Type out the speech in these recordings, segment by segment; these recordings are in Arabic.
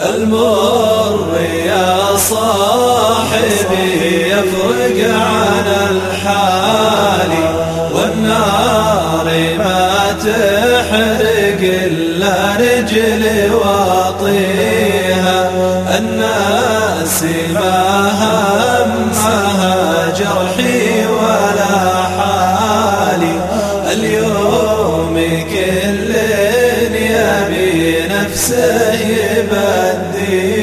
المر يا صاحبي يفرق عن الحال. والنار ما تحرق إلا رجل واطيها. الناس ما نفسه يبديها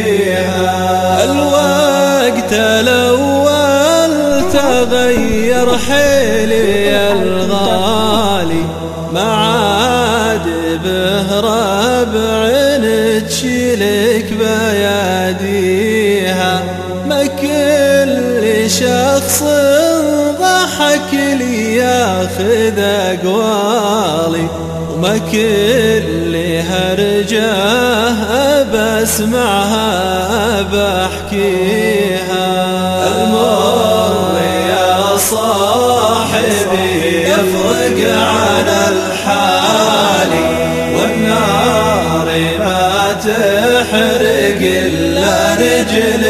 الوقت الأول تغير حيلي الغالي. ما عاد به ربع تشيلك كل شخص ضحك لي ياخذ أقوالي وما كل هرجه بسمعها بحكيها. المر يا صاحبي يفرق عن الحال. والنار ما تحرق إلا رجل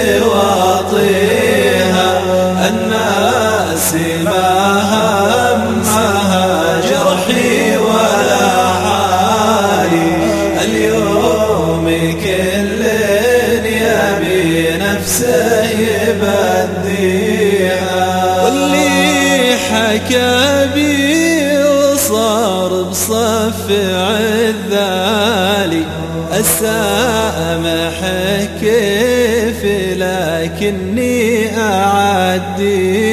يبديها واللي حكى بي وصار بصف عذالي. السامح كيف لكني أعديها.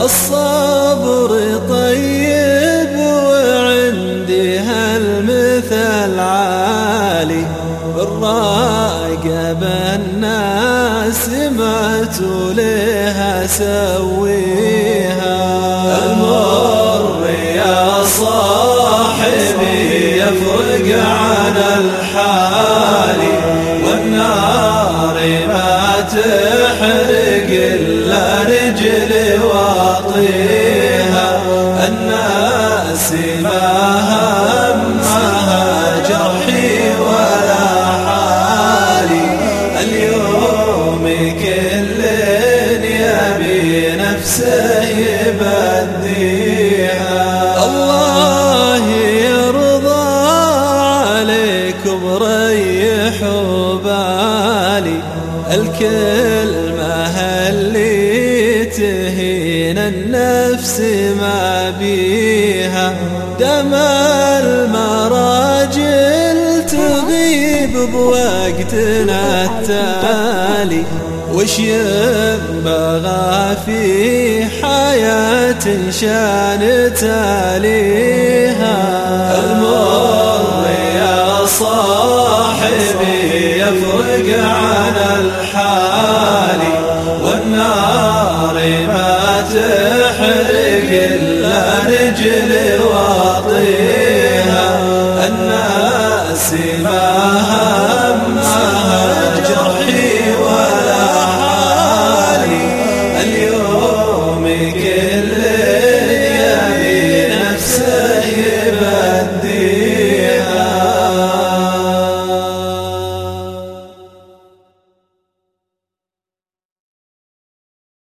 الصبر طيب وعندي هالمثل عالي. بالراقب الناس ما توليها سويها. المر يا صاحبي يفرق عن الحال. والنار ما تحرق إلا رجل واطيها الناس ما همها جرحي ولا حالي. اليوم كل يبي نفسه يبديها الله يرضى عليك بريح بالي الكلمة اللي تهين النفس ما بيها. دم المراجل نجيب بوقتنا التالي؟ وش ينبغى في حياة شان تاليها؟ المر يا صاحبي يفرق عن الحالي. والنار ما تحرق إلا رجلي